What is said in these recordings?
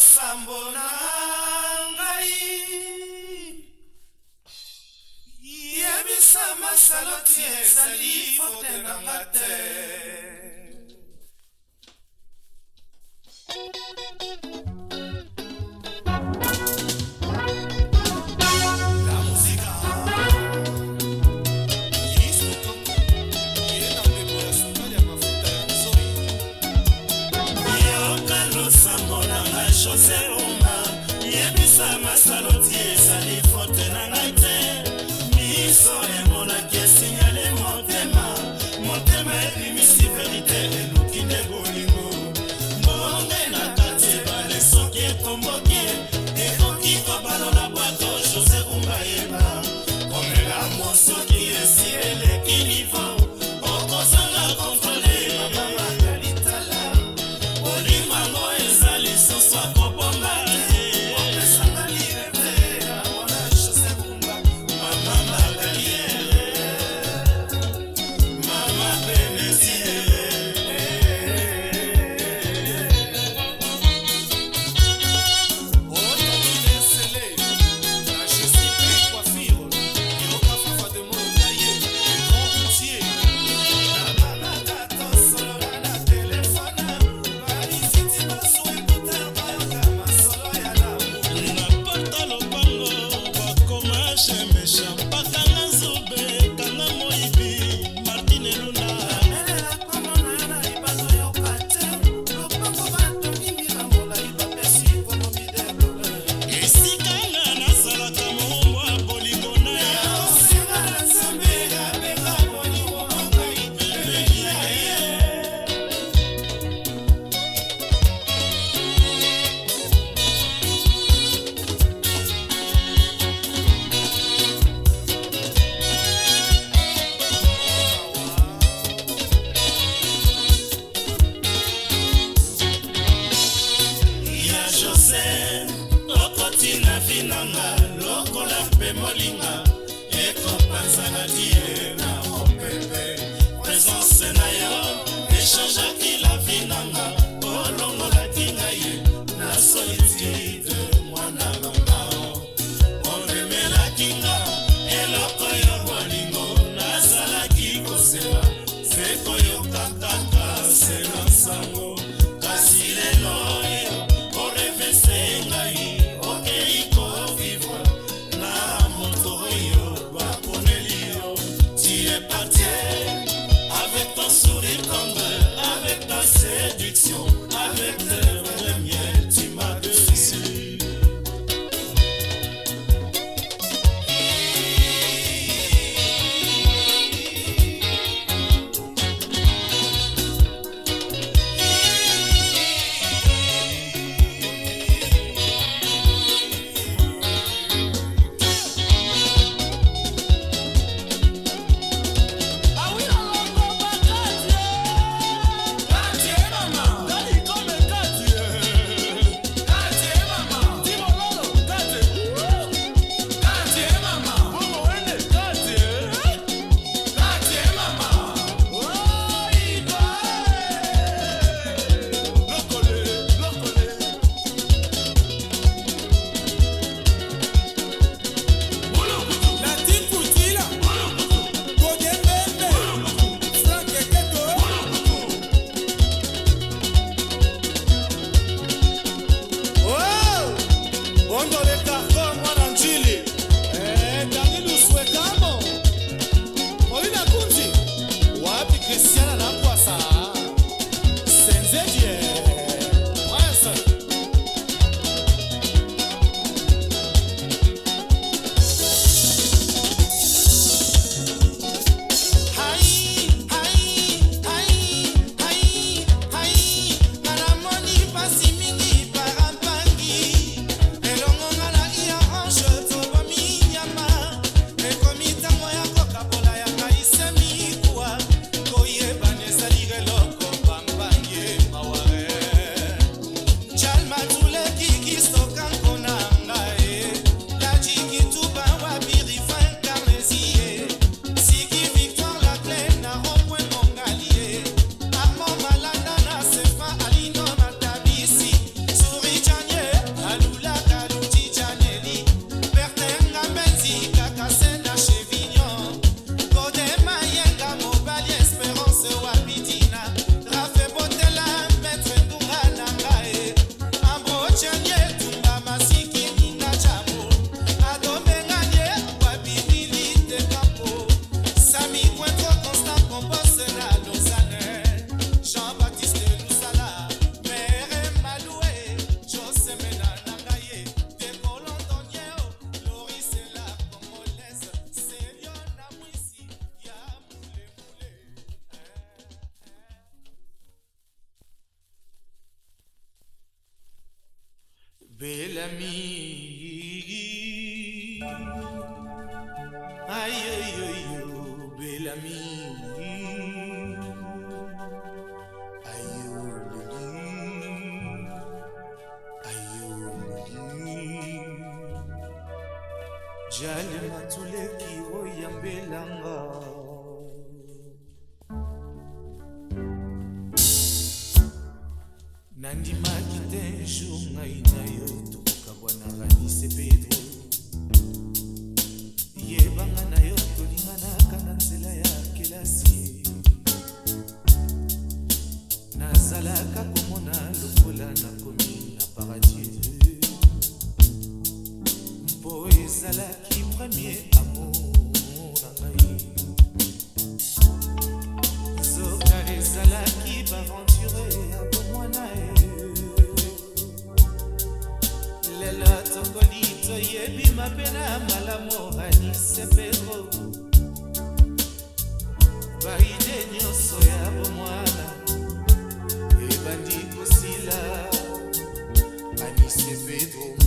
sambo na ngai yebisa masaloti ezali fotenanga te língua. mi. Mississippi ebima mpe na malamu anisepero baide nyonso ya bomwana ebandi kosila anisepero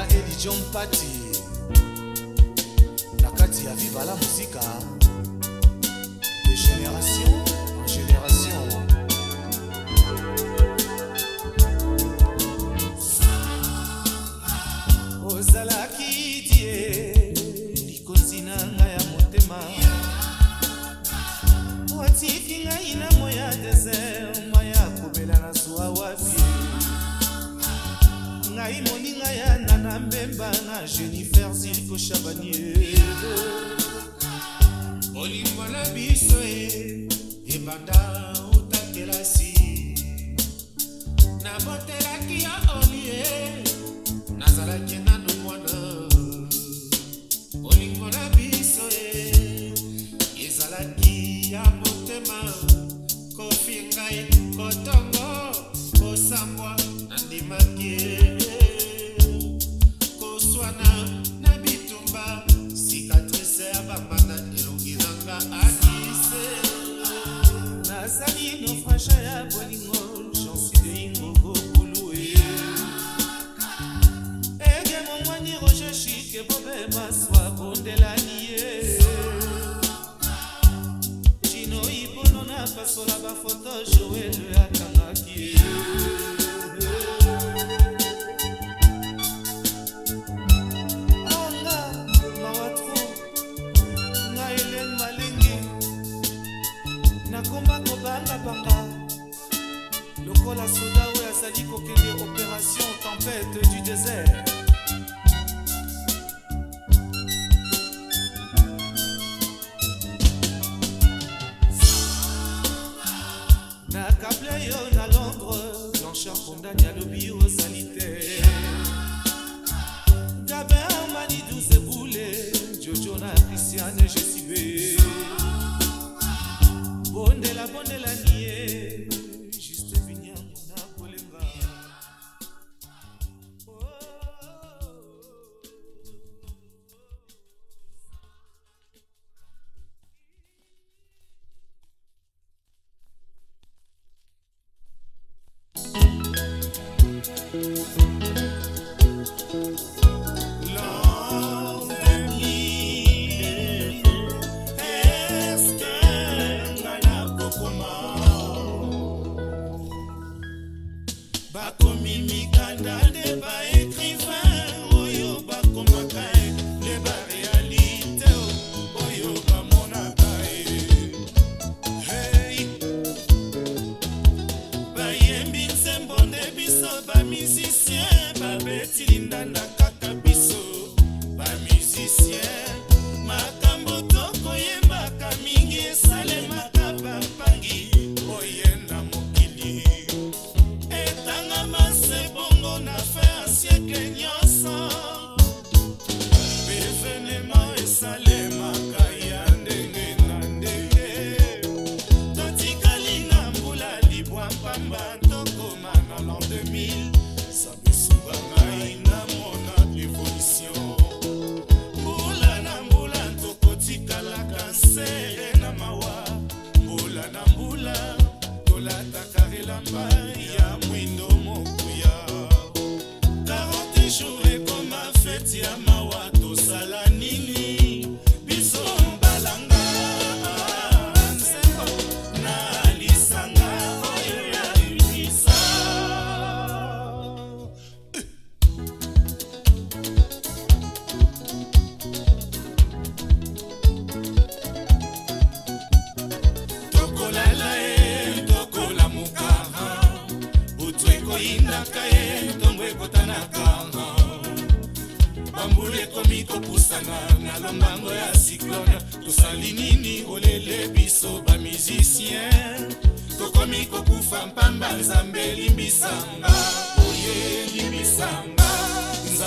eza elijon mpati na kati ya viva la muzika de génération en génération ozalaki die likonzi na ngai ya motema otiki ngai na moya desert ngai moninga ya nana mbemba na jennifer zirko chabanie bolingo na biso e ebanda otatelasi nabotelaki ya olie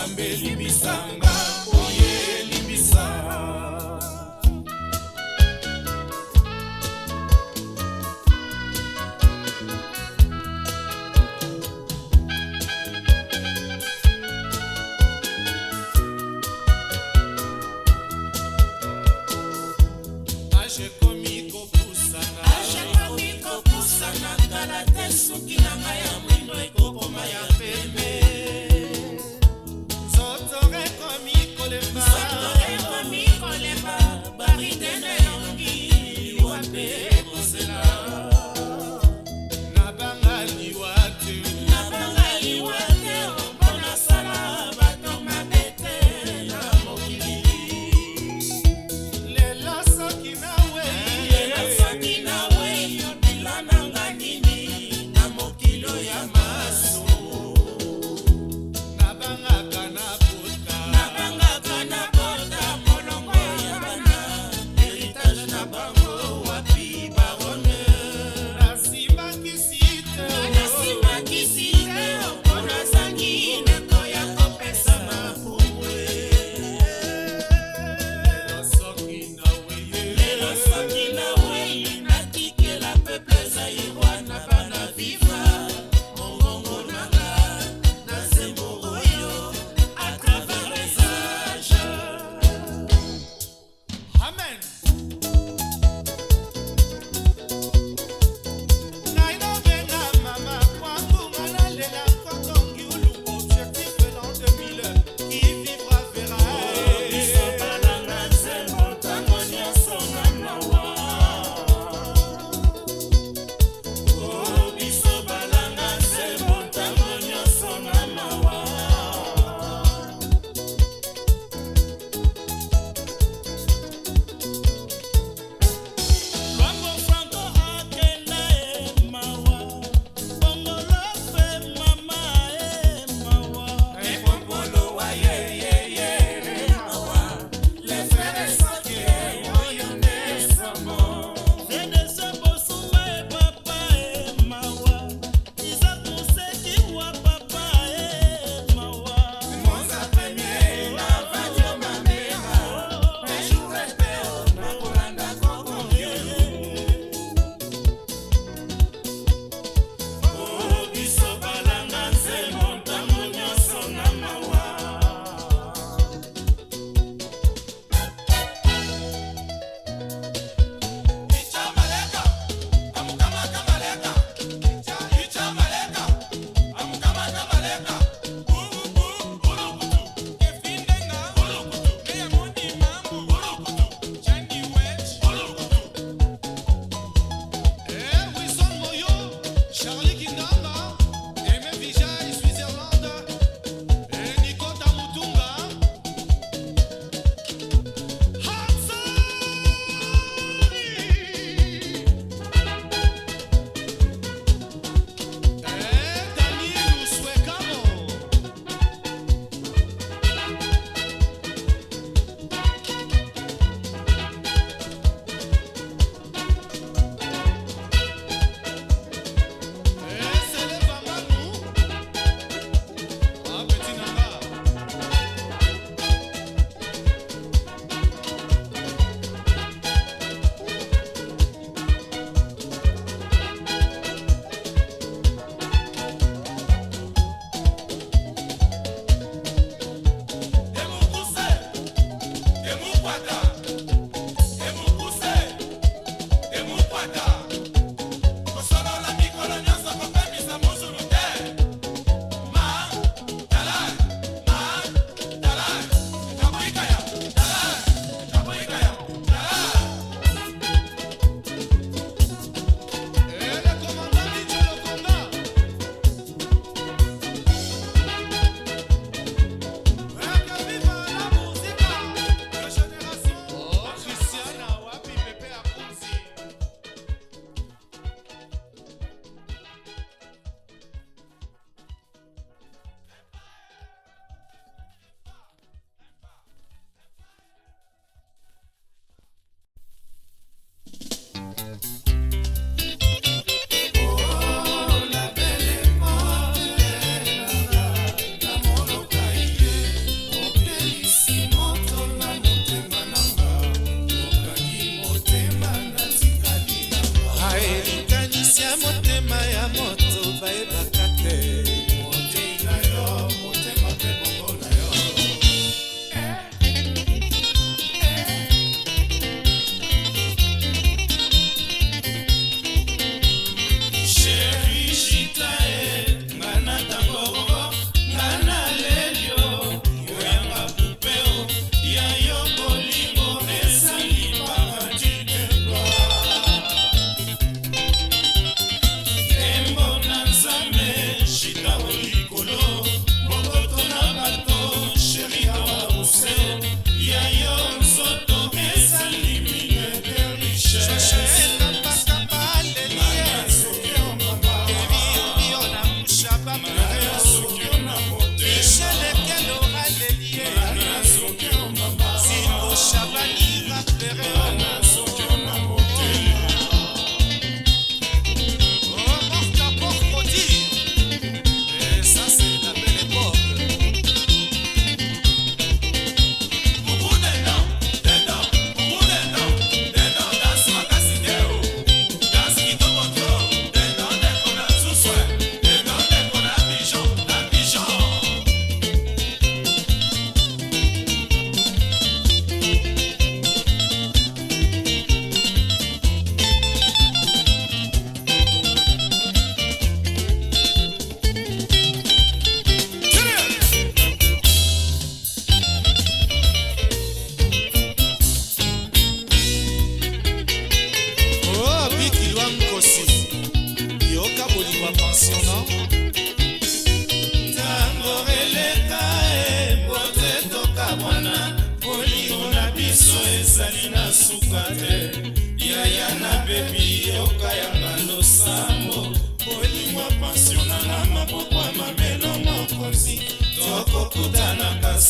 nzambe limisanga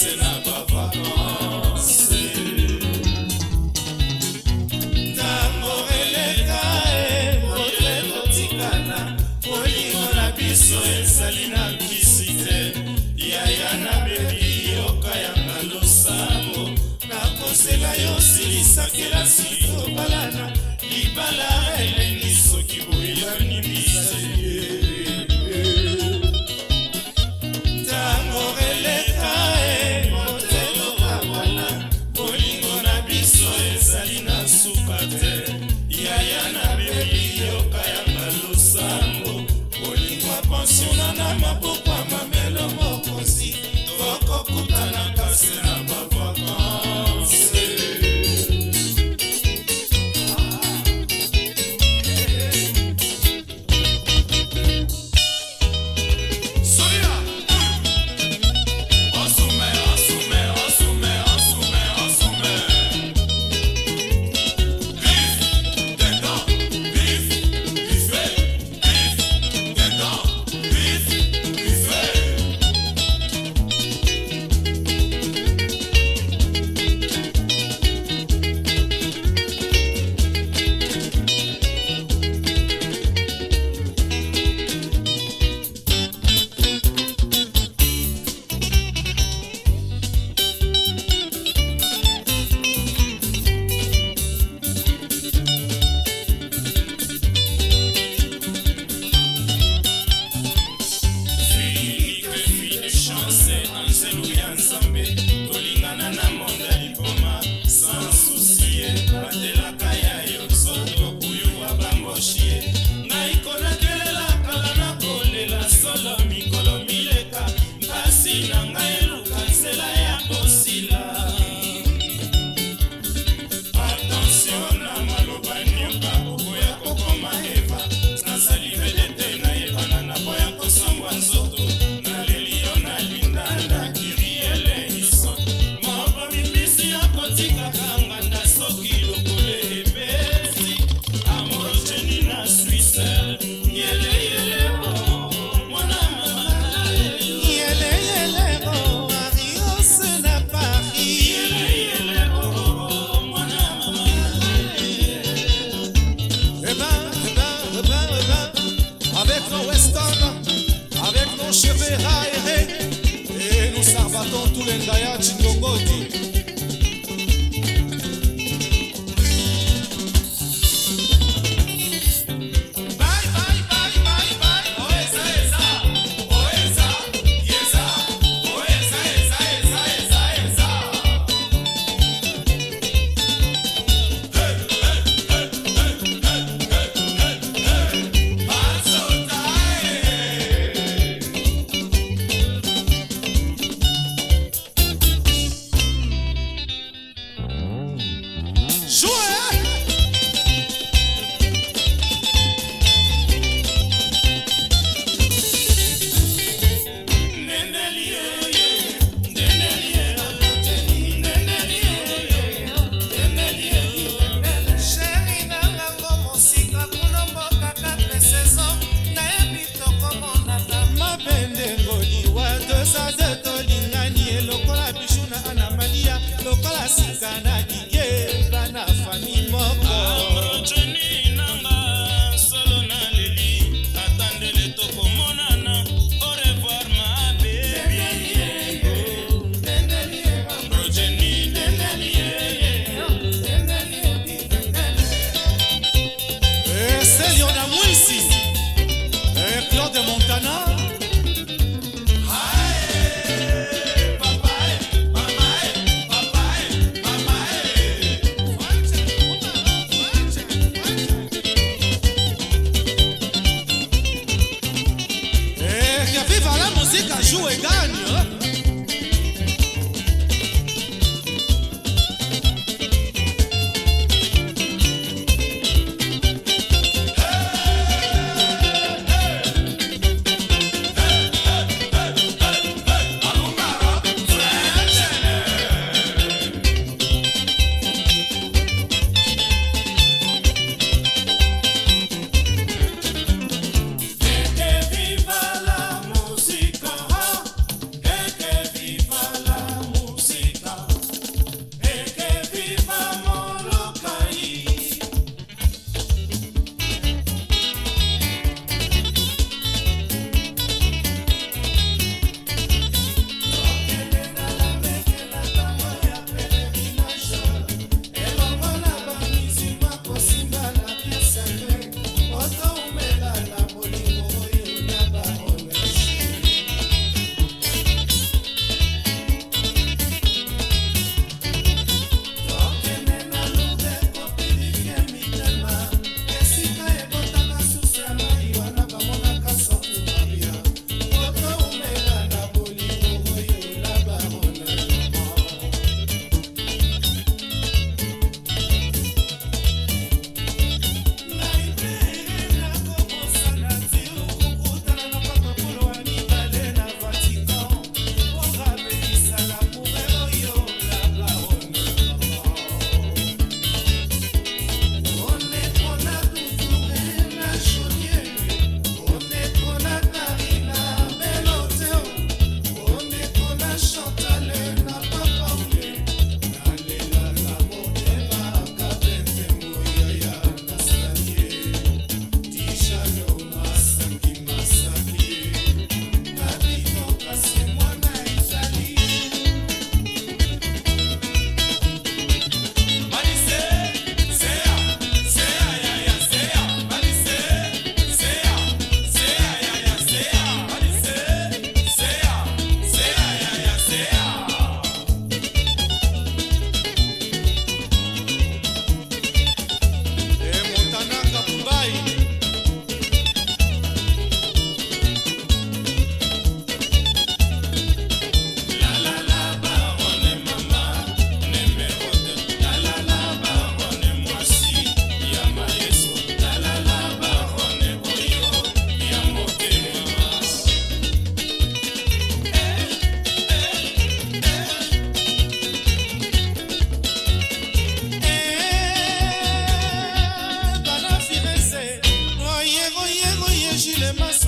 listen up.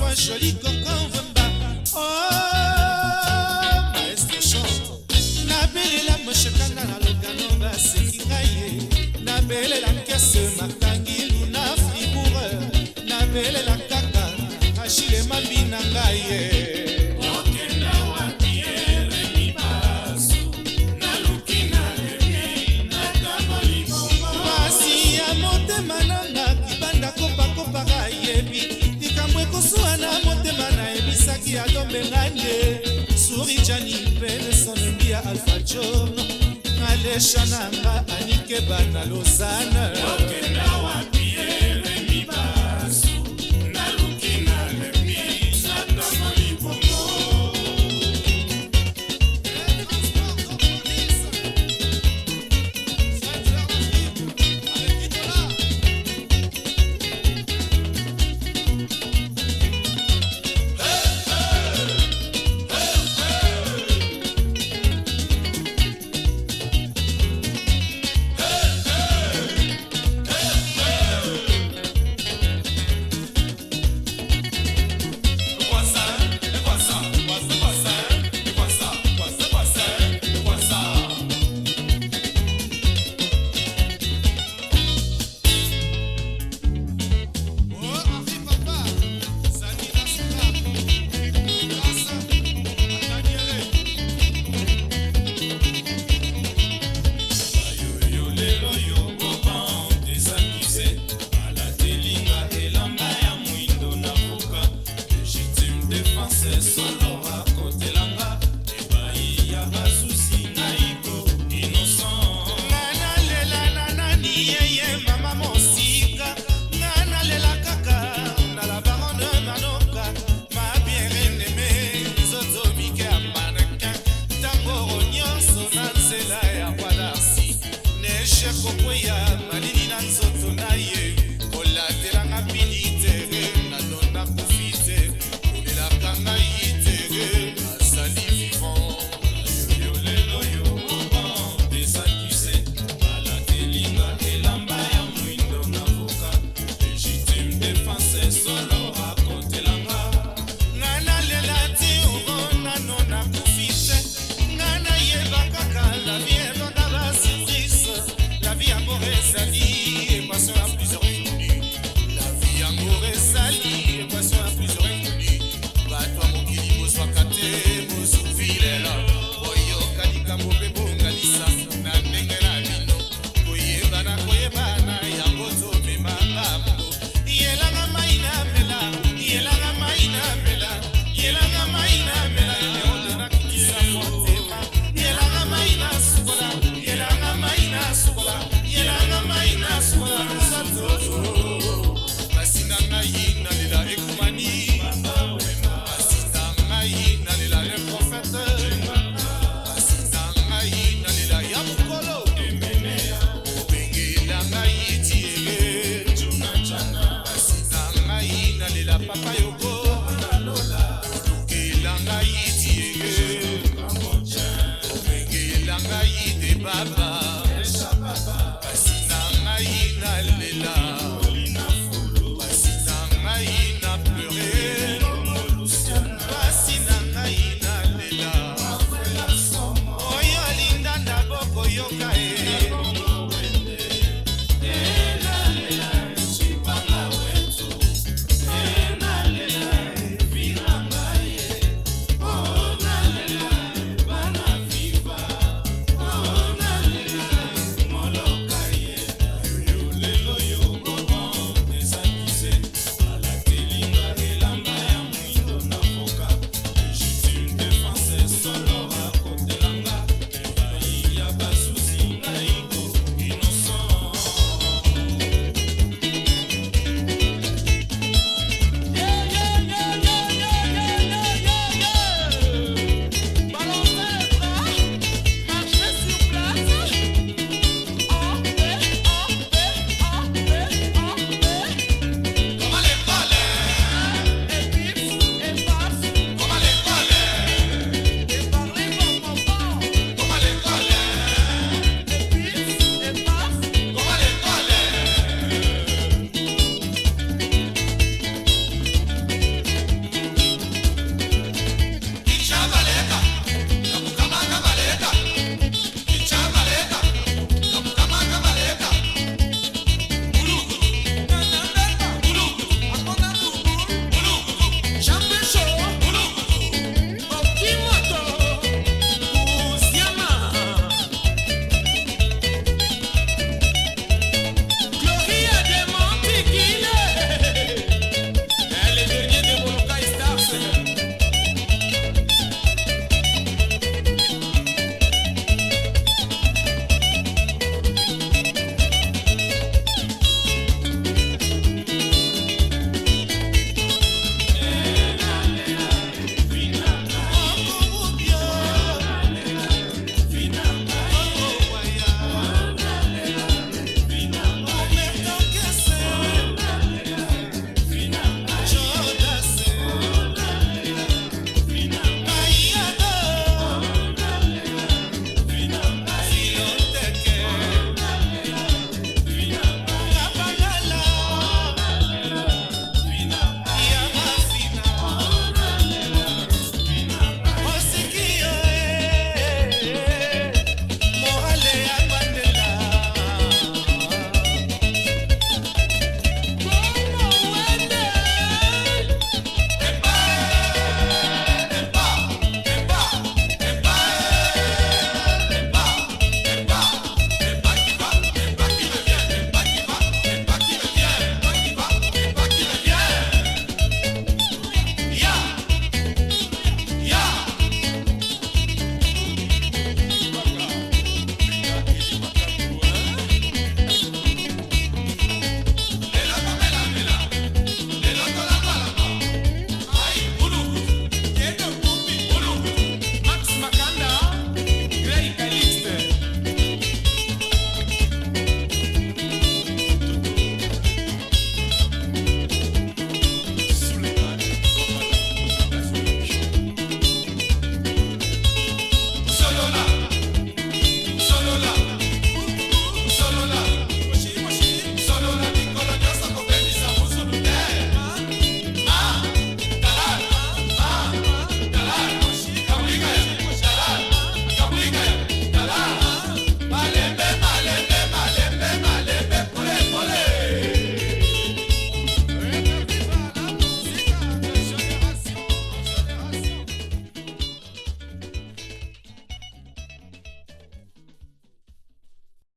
François Joli Coco Vemba Oh maestro chante nabelela moshekanga na logano baseki ngai ye nabelela nkese makangi luna fribourg nabelela kaka ashile mabi na ngai ye eh. esha na nga anikeba na lozana okay.